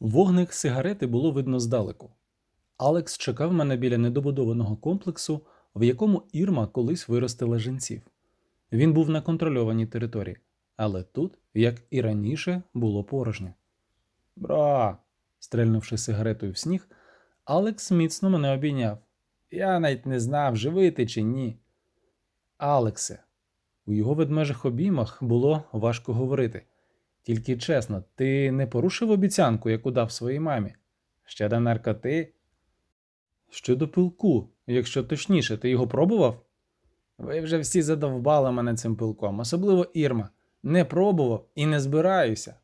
Вогник сигарети було видно здалеку. Алекс чекав мене біля недобудованого комплексу, в якому Ірма колись виростила жінців. Він був на контрольованій території, але тут, як і раніше, було порожньо. Бра. стрельнувши сигаретою в сніг, Алекс міцно мене обійняв. Я навіть не знав, живий ти чи ні. Алексе, у його ведмежих обіймах було важко говорити. Тільки чесно, ти не порушив обіцянку, яку дав своїй мамі? Ще Щодо наркоти? Щодо пилку, якщо точніше, ти його пробував? Ви вже всі задовбали мене цим пилком, особливо Ірма. Не пробував і не збираюся.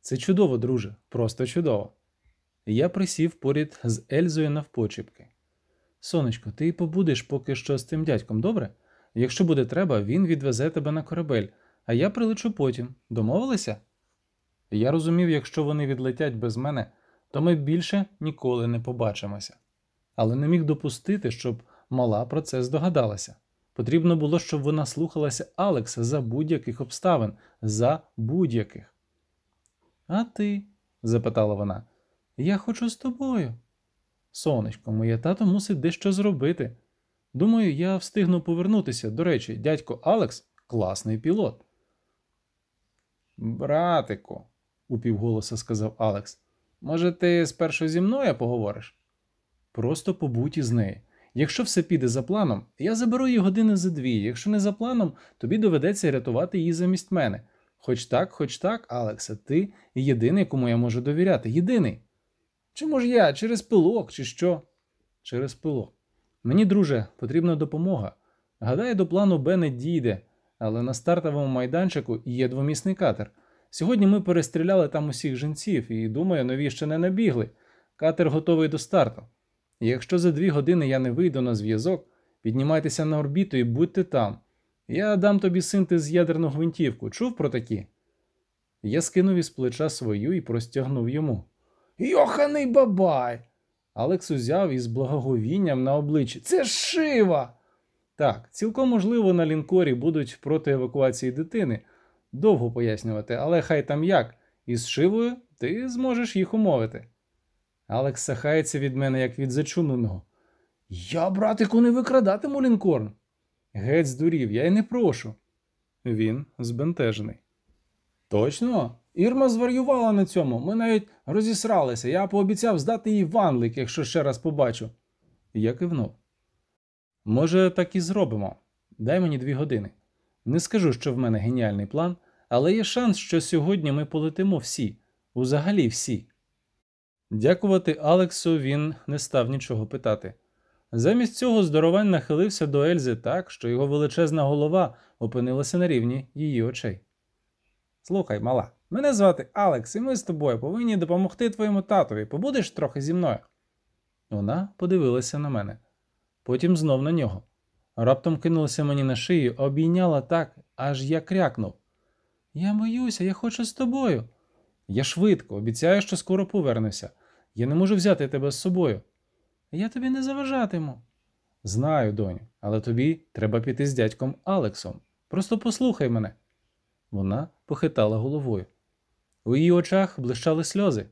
Це чудово, друже, просто чудово. Я присів поряд з Ельзою навпочіпки. Сонечко, ти побудеш поки що з цим дядьком, добре? Якщо буде треба, він відвезе тебе на корабель, а я прилечу потім. Домовилися? Я розумів, якщо вони відлетять без мене, то ми більше ніколи не побачимося. Але не міг допустити, щоб мала про це здогадалася. Потрібно було, щоб вона слухалася Алекса за будь-яких обставин, за будь-яких. А ти? запитала вона. Я хочу з тобою. Сонечко, моє тато мусить дещо зробити. Думаю, я встигну повернутися. До речі, дядько Алекс класний пілот. Братику, упівголоса сказав Алекс, може, ти спершу зі мною поговориш? Просто побудь із нею. Якщо все піде за планом, я заберу її години за дві. Якщо не за планом, тобі доведеться рятувати її замість мене. Хоч так, хоч так, Алексе, ти єдиний, кому я можу довіряти. Єдиний. Чому ж я? Через пилок, чи що? Через пилок. Мені, друже, потрібна допомога. Гадаю, до плану Б не дійде, але на стартовому майданчику є двомісний катер. Сьогодні ми перестріляли там усіх жінців і, думаю, нові ще не набігли. Катер готовий до старту. Якщо за дві години я не вийду на зв'язок, піднімайтеся на орбіту і будьте там. Я дам тобі синтез ядерну гвинтівку. Чув про такі? Я скинув із плеча свою і простягнув йому. Йоханий бабай! Алекс узяв із благоговінням на обличчі. Це шива! Так, цілком можливо, на лінкорі будуть проти евакуації дитини. Довго пояснювати, але хай там як, із шивою ти зможеш їх умовити. Алекс сахається від мене, як від зачуненого. Я, братику, не викрадатиму лінкорн. Геть здурів, я й не прошу. Він збентежений. Точно? Ірма зварювала на цьому. Ми навіть розісралися. Я пообіцяв здати їй ванлик, якщо ще раз побачу. Я кивнув. Може, так і зробимо. Дай мені дві години. Не скажу, що в мене геніальний план, але є шанс, що сьогодні ми полетимо всі, узагалі всі. Дякувати Алексу він не став нічого питати. Замість цього здоровань нахилився до Ельзи так, що його величезна голова опинилася на рівні її очей. Слухай, мала, мене звати Алекс, і ми з тобою повинні допомогти твоєму татові. Побудеш трохи зі мною. Вона подивилася на мене, потім знов на нього. Раптом кинулася мені на шию, обійняла так, аж я крякнув. Я боюся, я хочу з тобою. Я швидко, обіцяю, що скоро повернуся. Я не можу взяти тебе з собою. Я тобі не заважатиму. Знаю, доню, але тобі треба піти з дядьком Алексом. Просто послухай мене. Вона похитала головою. У її очах блищали сльози.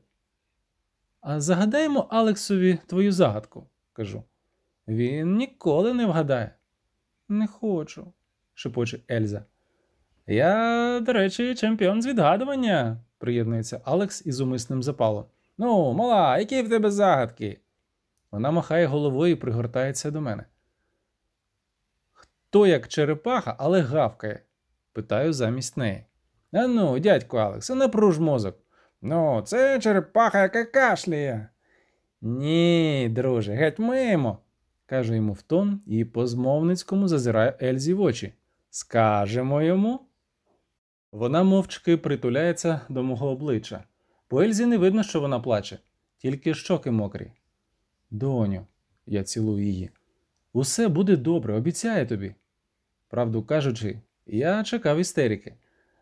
А загадаємо Алексові твою загадку, кажу. Він ніколи не вгадає. Не хочу, шепоче Ельза. Я, до речі, чемпіон з відгадування, приєднується Алекс із умисним запалом. Ну, мала, які в тебе загадки? Вона махає головою і пригортається до мене. Хто як черепаха, але гавкає? питаю замість неї. А ну, дядько Алекс, напруж мозок. Ну, це черепаха, яка кашляє. Ні, друже, геть мимо, кажу йому в тон і по змовницькому зазираю Ельзі в очі. Скажемо йому. Вона мовчки притуляється до мого обличчя. По Ельзі не видно, що вона плаче, тільки щоки мокрі. Доню, я цілую її. Усе буде добре, обіцяю тобі. Правду кажучи, я чекав істерики,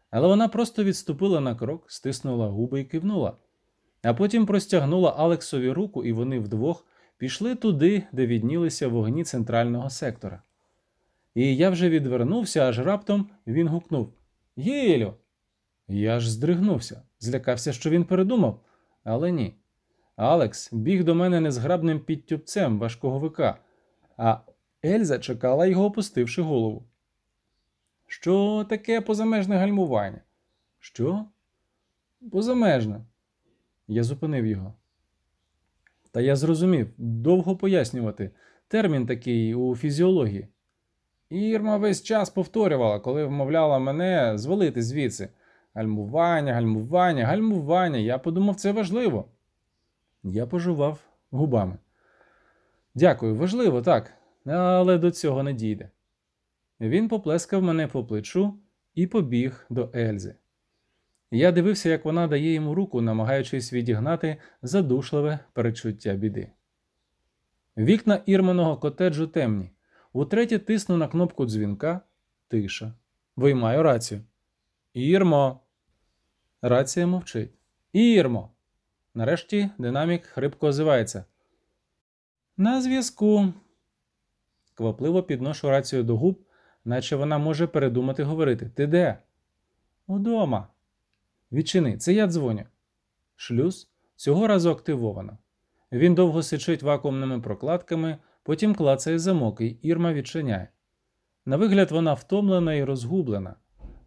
але вона просто відступила на крок, стиснула губи і кивнула, а потім простягнула Алексові руку, і вони вдвох пішли туди, де віднілися вогні центрального сектора. І я вже відвернувся, аж раптом він гукнув Гілю! Я ж здригнувся, злякався, що він передумав. Але ні. Алекс біг до мене незграбним підтюбцем важкого вика, а Ельза чекала його, опустивши голову. Що таке позамежне гальмування? Що? Позамежне. Я зупинив його. Та я зрозумів, довго пояснювати. Термін такий у фізіології. Ірма весь час повторювала, коли вмовляла мене звалити звідси. Гальмування, гальмування, гальмування. Я подумав, це важливо. Я пожував губами. Дякую, важливо, так, але до цього не дійде. Він поплескав мене по плечу і побіг до Ельзи. Я дивився, як вона дає йому руку, намагаючись відігнати задушливе перечуття біди. Вікна ірманого котеджу темні. Утретє тисну на кнопку дзвінка. Тиша. Виймаю рацію. Ірмо. Рація мовчить. Ірмо. Нарешті динамік хрипко озивається. На зв'язку. Квапливо підношу рацію до губ, наче вона може передумати говорити. Ти де? Удома. Відчини, це я дзвоню. Шлюз цього разу активовано. Він довго сичить вакуумними прокладками, потім клацає замок, і Ірма відчиняє. На вигляд, вона втомлена і розгублена.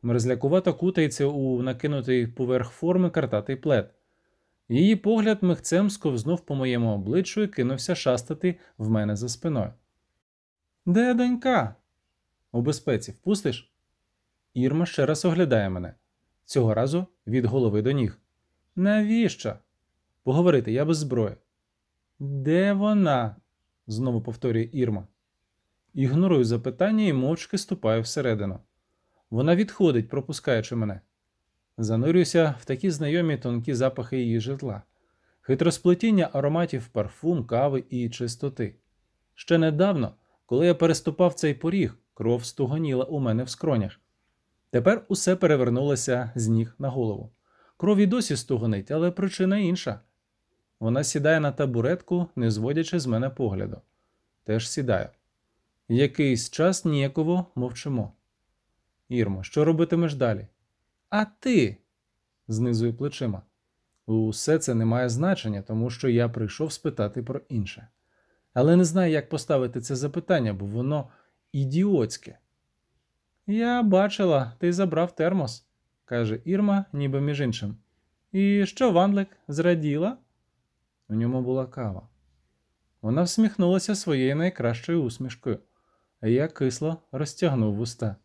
Мерзлякувато кутається у накинутий поверх форми картатий плед. Її погляд михцем сковзнув по моєму обличчю і кинувся шастати в мене за спиною. Де донька? У безпеці впустиш? Ірма ще раз оглядає мене. Цього разу від голови до ніг. Навіщо? Поговорити, я без зброї. Де вона? Знову повторює Ірма. Ігнорую запитання і мовчки ступаю всередину. Вона відходить, пропускаючи мене. Занурююся в такі знайомі тонкі запахи її житла, хитросплетіння ароматів парфум, кави і чистоти. Ще недавно, коли я переступав цей поріг, кров стугоніла у мене в скронях. Тепер усе перевернулося з ніг на голову. Кров і досі стугонить, але причина інша. Вона сідає на табуретку, не зводячи з мене погляду. Теж сідає. Якийсь час ніяково мовчимо. Ірмо, що робитимеш далі? А ти? знизує плечима. Усе це не має значення, тому що я прийшов спитати про інше. Але не знаю, як поставити це запитання, бо воно ідіотське. Я бачила, ти забрав термос, каже Ірма, ніби між іншим. І що, Ванлик, зраділа? У ньому була кава. Вона всміхнулася своєю найкращою усмішкою, а я кисло розтягнув вуста.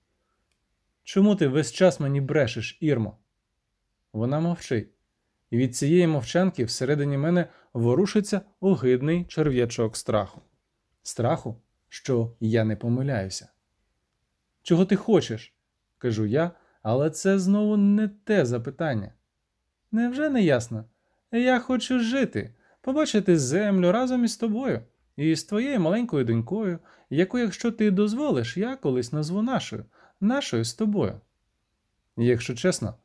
Чому ти весь час мені брешеш, Ірмо? Вона мовчить, і від цієї мовчанки всередині мене ворушиться огидний черв'ячок страху. Страху, що я не помиляюся. Чого ти хочеш? кажу я, але це знову не те запитання. Невже не ясно? Я хочу жити, побачити землю разом із тобою і з твоєю маленькою донькою, яку, якщо ти дозволиш, я колись назву нашою, нашою з тобою. Якщо чесно,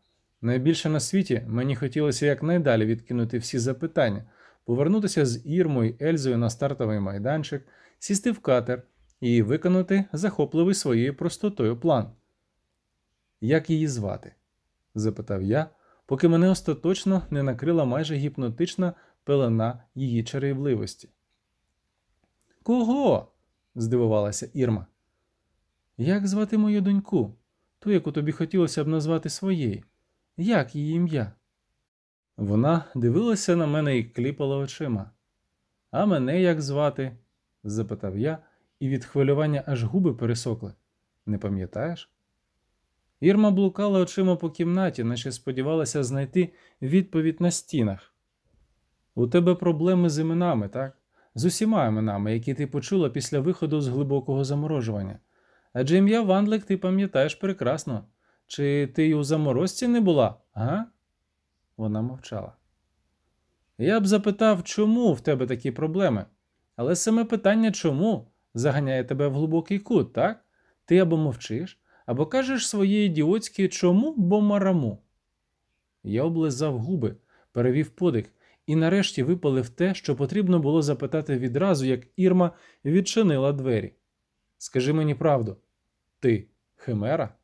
найбільше на світі мені хотілося якнайдалі відкинути всі запитання, повернутися з Ірмою і Ельзою на стартовий майданчик, сісти в катер і виконати захопливий своєю простотою план. Як її звати? запитав я, поки мене остаточно не накрила майже гіпнотична пелена її чарівливості. Кого? здивувалася Ірма. Як звати мою доньку, ту, яку тобі хотілося б назвати своєю? Як її ім'я? Вона дивилася на мене і кліпала очима. А мене як звати? запитав я, і від хвилювання аж губи пересохли. Не пам'ятаєш? Ірма блукала очима по кімнаті, наче сподівалася знайти відповідь на стінах. У тебе проблеми з іменами, так? З усіма іменами, які ти почула після виходу з глибокого заморожування. Адже ім'я Вандлик ти пам'ятаєш прекрасно. Чи ти й у заморозці не була, га? Вона мовчала. Я б запитав, чому в тебе такі проблеми, але саме питання чому заганяє тебе в глибокий кут, так? Ти або мовчиш, або кажеш своє ідіотське чому бо мараму. Я облизав губи, перевів подих і нарешті випалив те, що потрібно було запитати відразу, як Ірма відчинила двері. Скажи мені правду, ти химера?